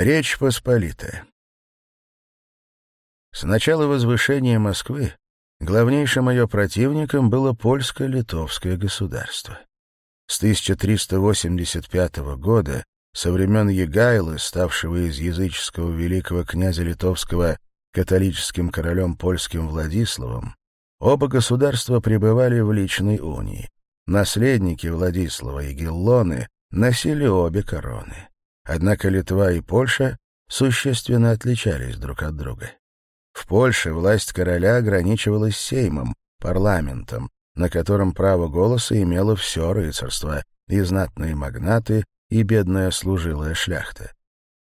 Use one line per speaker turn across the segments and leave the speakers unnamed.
Речь Посполитая. С начала возвышения Москвы главнейшим ее противником было польско-литовское государство. С 1385 года, со времен Егайлы, ставшего из языческого великого князя литовского католическим королем польским Владиславом, оба государства пребывали в личной унии. Наследники Владислава и Геллоны носили обе короны. Однако Литва и Польша существенно отличались друг от друга. В Польше власть короля ограничивалась сеймом, парламентом, на котором право голоса имело все рыцарство, и знатные магнаты, и бедная служилая шляхта.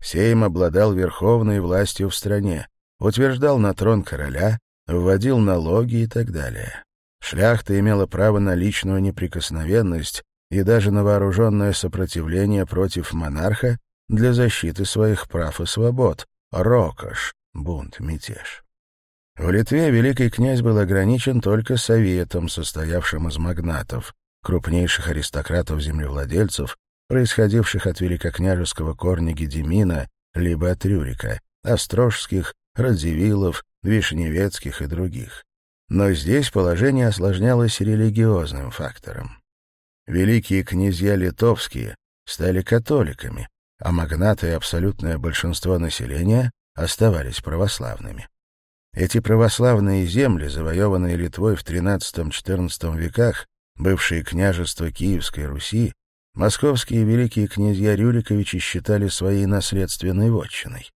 Сейм обладал верховной властью в стране, утверждал на трон короля, вводил налоги и так далее. Шляхта имела право на личную неприкосновенность и даже на вооруженное сопротивление против монарха для защиты своих прав и свобод. Рокош, бунт, мятеж. В Литве великий князь был ограничен только советом, состоявшим из магнатов, крупнейших аристократов-землевладельцев, происходивших от великокняжеского корня Гедемина либо от Рюрика, Острожских, Радзивиллов, Вишневецких и других. Но здесь положение осложнялось религиозным фактором. Великие князья литовские стали католиками, а магнаты и абсолютное большинство населения оставались православными. Эти православные земли, завоеванные Литвой в XIII-XIV веках, бывшие княжества Киевской Руси, московские великие князья Рюриковичи считали своей наследственной вотчиной.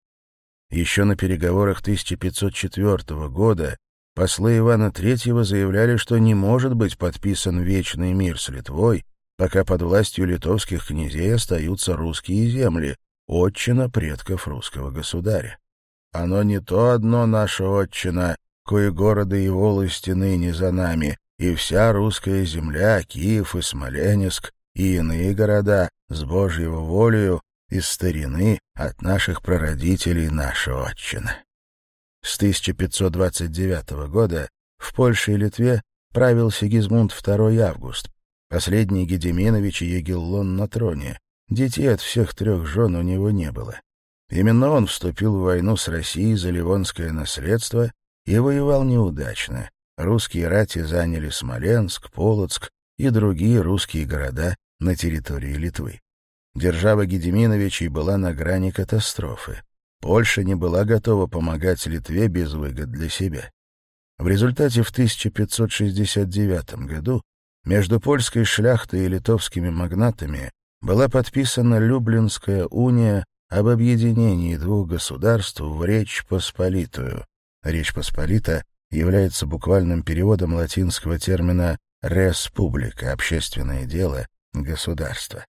Еще на переговорах 1504 года послы Ивана III заявляли, что не может быть подписан вечный мир с Литвой, пока под властью литовских князей остаются русские земли, отчина предков русского государя. Оно не то одно наше отчина, кое города и волости ныне за нами, и вся русская земля, Киев и Смоленск, и иные города, с Божьего волею, из старины от наших прародителей нашего отчина. С 1529 года в Польше и Литве правил Сигизмунд II Август, Последний Гедеминович и Егеллон на троне. Детей от всех трех жен у него не было. Именно он вступил в войну с Россией за Ливонское наследство и воевал неудачно. Русские рати заняли Смоленск, Полоцк и другие русские города на территории Литвы. Держава Гедеминовичей была на грани катастрофы. Польша не была готова помогать Литве без выгод для себя. В результате в 1569 году между польской шляхтой и литовскими магнатами была подписана Люблинская уния об объединении двух государств в Речь Посполитую. Речь Посполита является буквальным переводом латинского термина «республика» — общественное дело, государство.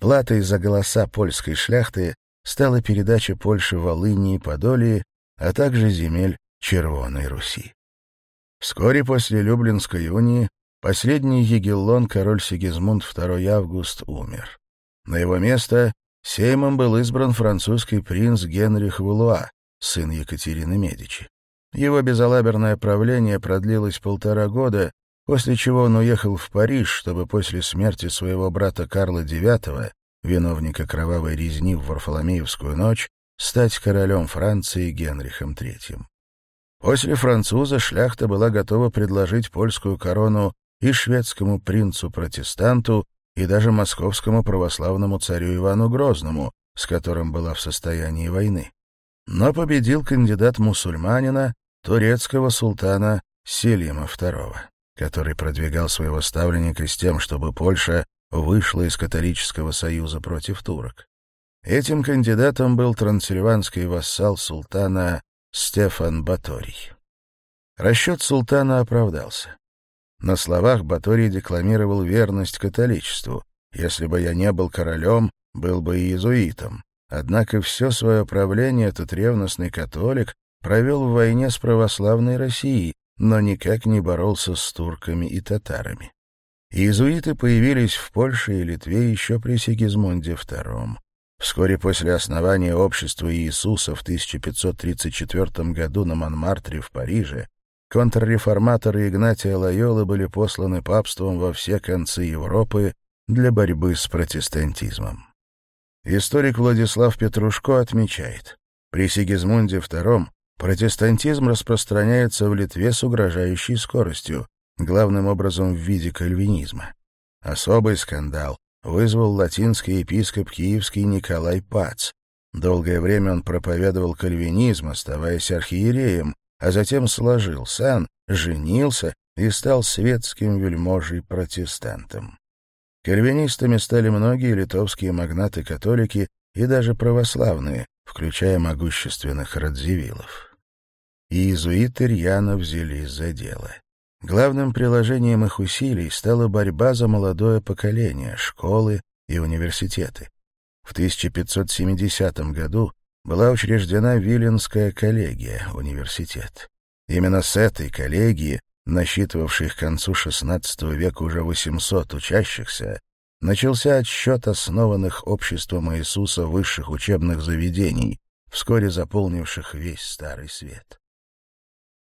Платой за голоса польской шляхты стала передача Польши Волынии и Подолии, а также земель Червоной Руси. Вскоре после Люблинской унии Последний Егеллон, король Сигизмунд II Август, умер. На его место Сеймом был избран французский принц Генрих Валуа, сын Екатерины Медичи. Его безалаберное правление продлилось полтора года, после чего он уехал в Париж, чтобы после смерти своего брата Карла IX, виновника кровавой резни в Варфоломеевскую ночь, стать королем Франции Генрихом III. После француза шляхта была готова предложить польскую корону и шведскому принцу-протестанту, и даже московскому православному царю Ивану Грозному, с которым была в состоянии войны. Но победил кандидат мусульманина, турецкого султана Селима II, который продвигал своего ставленника с тем, чтобы Польша вышла из католического союза против турок. Этим кандидатом был трансильванский вассал султана Стефан Баторий. Расчет султана оправдался. На словах Баторий декламировал верность католичеству. «Если бы я не был королем, был бы и иезуитом». Однако все свое правление этот ревностный католик провел в войне с православной Россией, но никак не боролся с турками и татарами. Иезуиты появились в Польше и Литве еще при Сигизмунде II. Вскоре после основания общества Иисуса в 1534 году на Монмартре в Париже контрреформаторы Игнатия Лайолы были посланы папством во все концы Европы для борьбы с протестантизмом. Историк Владислав Петрушко отмечает, при Сигизмунде II протестантизм распространяется в Литве с угрожающей скоростью, главным образом в виде кальвинизма. Особый скандал вызвал латинский епископ киевский Николай Пац. Долгое время он проповедовал кальвинизм, оставаясь архиереем, а затем сложил сан, женился и стал светским вельможей-протестантом. Кальвинистами стали многие литовские магнаты-католики и даже православные, включая могущественных радзивиллов. Иезуиты рьяно взялись за дело. Главным приложением их усилий стала борьба за молодое поколение, школы и университеты. В 1570 году была учреждена Виленская коллегия, университет. Именно с этой коллегии, насчитывавшей к концу XVI века уже 800 учащихся, начался отсчет основанных обществом Иисуса высших учебных заведений, вскоре заполнивших весь Старый Свет.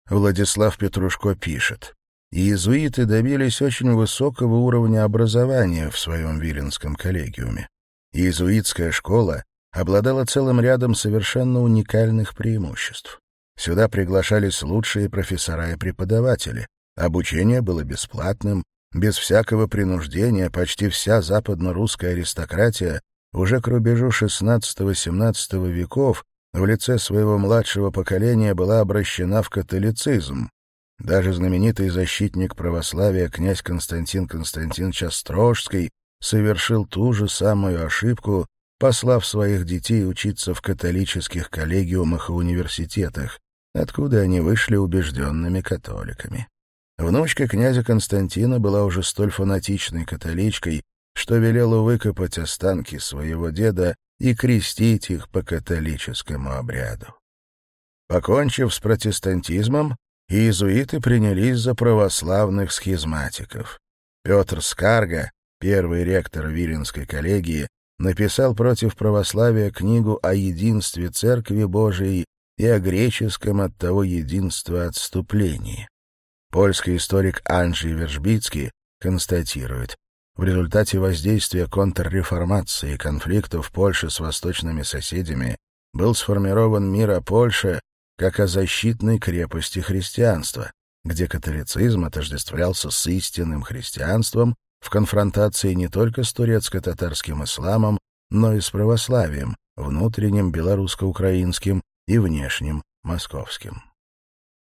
Владислав Петрушко пишет, «Иезуиты добились очень высокого уровня образования в своем Виленском коллегиуме. Иезуитская школа обладала целым рядом совершенно уникальных преимуществ. Сюда приглашались лучшие профессора и преподаватели. Обучение было бесплатным, без всякого принуждения почти вся западно-русская аристократия уже к рубежу XVI-XVII веков в лице своего младшего поколения была обращена в католицизм. Даже знаменитый защитник православия князь Константин Константинович Острожский совершил ту же самую ошибку, послав своих детей учиться в католических коллегиумах и университетах, откуда они вышли убежденными католиками. Внучка князя Константина была уже столь фанатичной католичкой, что велела выкопать останки своего деда и крестить их по католическому обряду. Покончив с протестантизмом, иезуиты принялись за православных схизматиков. Петр Скарга, первый ректор Виленской коллегии, написал против православия книгу о единстве Церкви Божией и о греческом от того единства отступлении. Польский историк Анджей Вершбицкий констатирует, в результате воздействия контрреформации и конфликтов Польши с восточными соседями был сформирован мир о Польше как о защитной крепости христианства, где католицизм отождествлялся с истинным христианством, в конфронтации не только с турецко-татарским исламом, но и с православием, внутренним белорусско-украинским и внешним московским.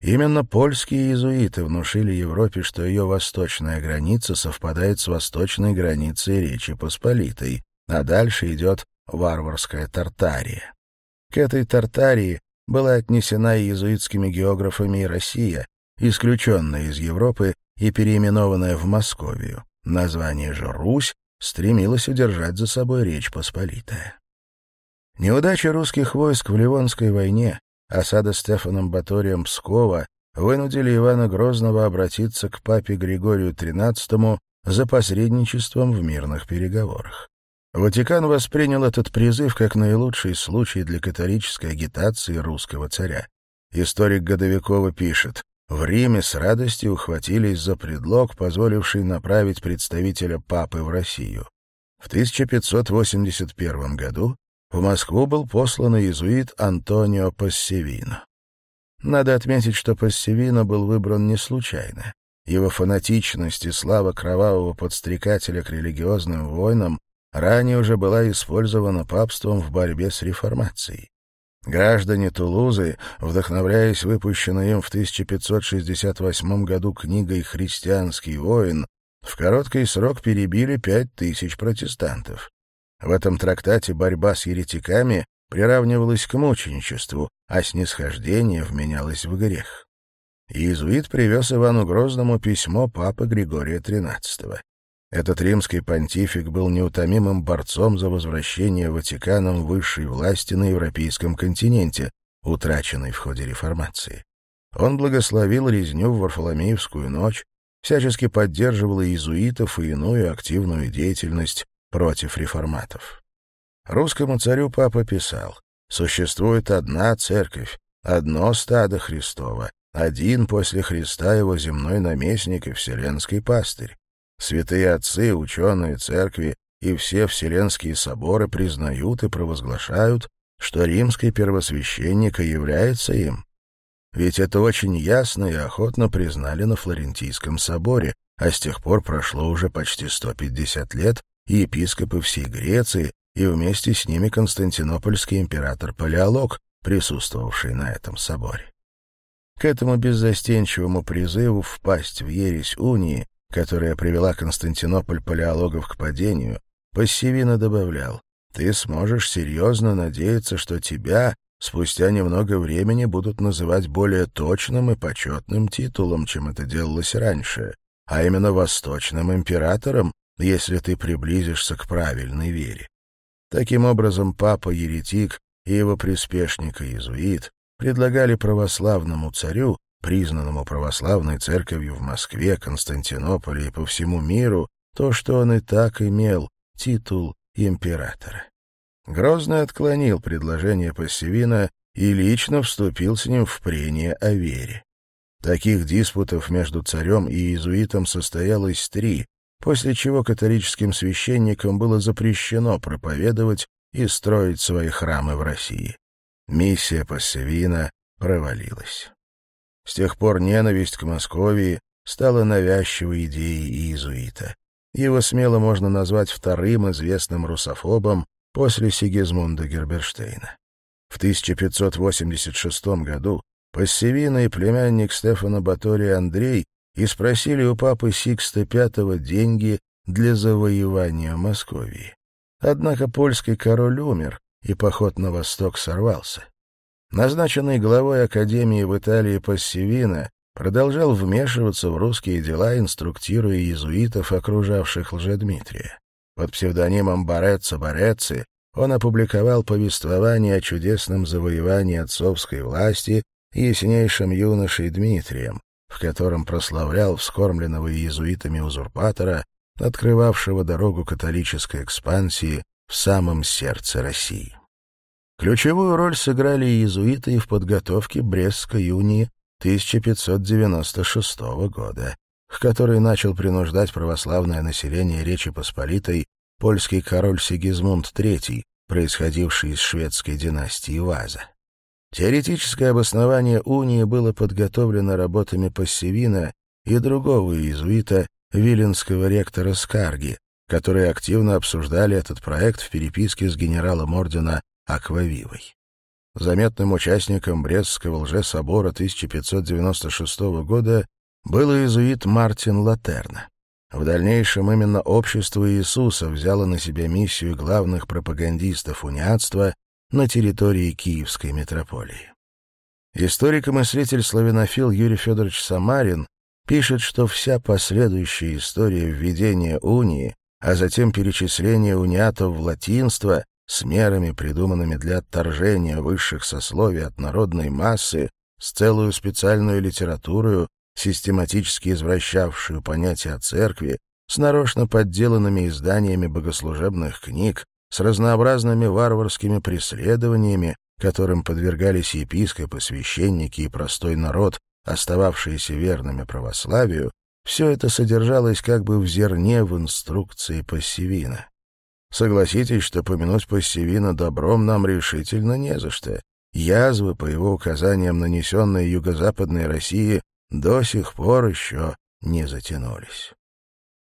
Именно польские иезуиты внушили Европе, что ее восточная граница совпадает с восточной границей Речи Посполитой, а дальше идет варварская Тартария. К этой Тартарии была отнесена иезуитскими географами и Россия, исключенная из Европы и переименованная в Московию. Название же «Русь» стремилось удержать за собой Речь Посполитая. Неудача русских войск в Ливонской войне, осада Стефаном Баторием Пскова вынудили Ивана Грозного обратиться к папе Григорию XIII за посредничеством в мирных переговорах. Ватикан воспринял этот призыв как наилучший случай для католической агитации русского царя. Историк Годовикова пишет, в Риме с радостью ухватились за предлог, позволивший направить представителя папы в Россию. В 1581 году в Москву был послан иезуит Антонио Пассевино. Надо отметить, что Пассевино был выбран не случайно. Его фанатичность и слава кровавого подстрекателя к религиозным войнам ранее уже была использована папством в борьбе с реформацией. Граждане Тулузы, вдохновляясь выпущенной им в 1568 году книгой «Христианский воин», в короткий срок перебили пять тысяч протестантов. В этом трактате борьба с еретиками приравнивалась к мученичеству, а снисхождение вменялось в грех. Иезуит привез Ивану Грозному письмо папы Григория XIII. Этот римский понтифик был неутомимым борцом за возвращение Ватиканом высшей власти на европейском континенте, утраченной в ходе реформации. Он благословил резню в Варфоломеевскую ночь, всячески поддерживал иезуитов и иную активную деятельность против реформатов. Русскому царю папа писал, «Существует одна церковь, одно стадо Христово, один после Христа его земной наместник и вселенский пастырь. Святые отцы, ученые, церкви и все вселенские соборы признают и провозглашают, что римский первосвященник и является им. Ведь это очень ясно и охотно признали на Флорентийском соборе, а с тех пор прошло уже почти 150 лет, и епископы всей Греции, и вместе с ними константинопольский император Палеолог, присутствовавший на этом соборе. К этому беззастенчивому призыву впасть в ересь унии которая привела Константинополь палеологов к падению, Пассивина добавлял, «Ты сможешь серьезно надеяться, что тебя спустя немного времени будут называть более точным и почетным титулом, чем это делалось раньше, а именно восточным императором, если ты приблизишься к правильной вере». Таким образом, папа-еретик и его приспешник-иезуит предлагали православному царю признанному православной церковью в Москве, Константинополе и по всему миру, то, что он и так имел, титул императора. Грозный отклонил предложение Пассивина и лично вступил с ним в прение о вере. Таких диспутов между царем и иезуитом состоялось три, после чего католическим священникам было запрещено проповедовать и строить свои храмы в России. Миссия Пассивина провалилась. С тех пор ненависть к Московии стала навязчивой идеей иезуита. Его смело можно назвать вторым известным русофобом после Сигизмунда Герберштейна. В 1586 году Пассивина и племянник Стефана Батория Андрей и спросили у папы Сикста V деньги для завоевания Московии. Однако польский король умер, и поход на восток сорвался назначенный главой Академии в Италии Пассивина, продолжал вмешиваться в русские дела, инструктируя иезуитов, окружавших Лжедмитрия. Под псевдонимом Бореццо Борецци он опубликовал повествование о чудесном завоевании отцовской власти яснейшим юношей Дмитрием, в котором прославлял вскормленного иезуитами узурпатора, открывавшего дорогу католической экспансии в самом сердце России. Ключевую роль сыграли иезуиты в подготовке Брестской юнии 1596 года, к которой начал принуждать православное население Речи Посполитой польский король Сигизмунд III, происходивший из шведской династии Ваза. Теоретическое обоснование унии было подготовлено работами Пассивина и другого иезуита, виленского ректора Скарги, которые активно обсуждали этот проект в переписке с генералом ордена Аквавивой. Заметным участником Брестского лжесобора 1596 года был иезуит Мартин Латерна. В дальнейшем именно общество Иисуса взяло на себя миссию главных пропагандистов униатства на территории Киевской митрополии. Историк и мыслитель славянофил Юрий Федорович Самарин пишет, что вся последующая история введения унии, а затем перечисления униатов в латинство с мерами, придуманными для отторжения высших сословий от народной массы, с целую специальную литературу, систематически извращавшую понятие о церкви, с нарочно подделанными изданиями богослужебных книг, с разнообразными варварскими преследованиями, которым подвергались епископы, священники и простой народ, остававшиеся верными православию, все это содержалось как бы в зерне в инструкции Пассивина. Согласитесь, что помянуть Пассивина добром нам решительно не за что. Язвы, по его указаниям, нанесенные юго-западной России, до сих пор еще не затянулись.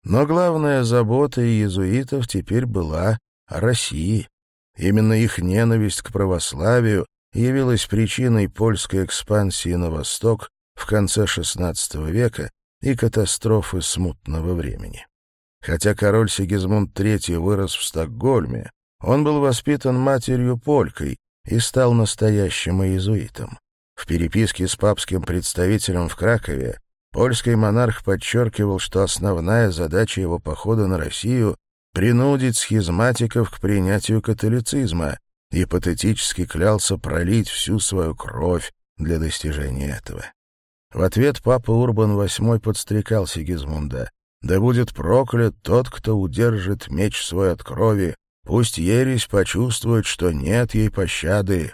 Но главная забота иезуитов теперь была о России. Именно их ненависть к православию явилась причиной польской экспансии на восток в конце XVI века и катастрофы смутного времени. Хотя король Сигизмунд III вырос в Стокгольме, он был воспитан матерью-полькой и стал настоящим иезуитом. В переписке с папским представителем в Кракове польский монарх подчеркивал, что основная задача его похода на Россию — принудить схизматиков к принятию католицизма и патетически клялся пролить всю свою кровь для достижения этого. В ответ папа Урбан VIII подстрекал Сигизмунда. Да будет проклят тот, кто удержит меч свой от крови, пусть ересь почувствует, что нет ей пощады.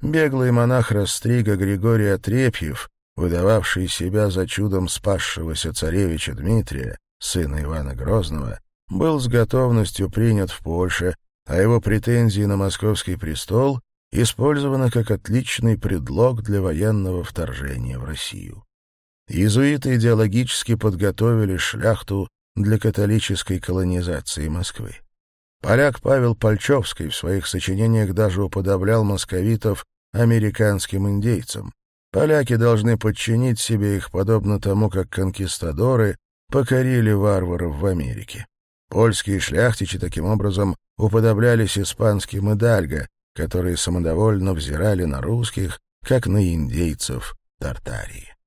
Беглый монах Растрига Григорий Отрепьев, выдававший себя за чудом спасшегося царевича Дмитрия, сына Ивана Грозного, был с готовностью принят в Польше, а его претензии на московский престол использованы как отличный предлог для военного вторжения в Россию. Иезуиты идеологически подготовили шляхту для католической колонизации Москвы. Поляк Павел Пальчевский в своих сочинениях даже уподоблял московитов американским индейцам. Поляки должны подчинить себе их, подобно тому, как конкистадоры покорили варваров в Америке. Польские шляхтичи таким образом уподоблялись испанским идальго, которые самодовольно взирали на русских, как на индейцев Тартарии.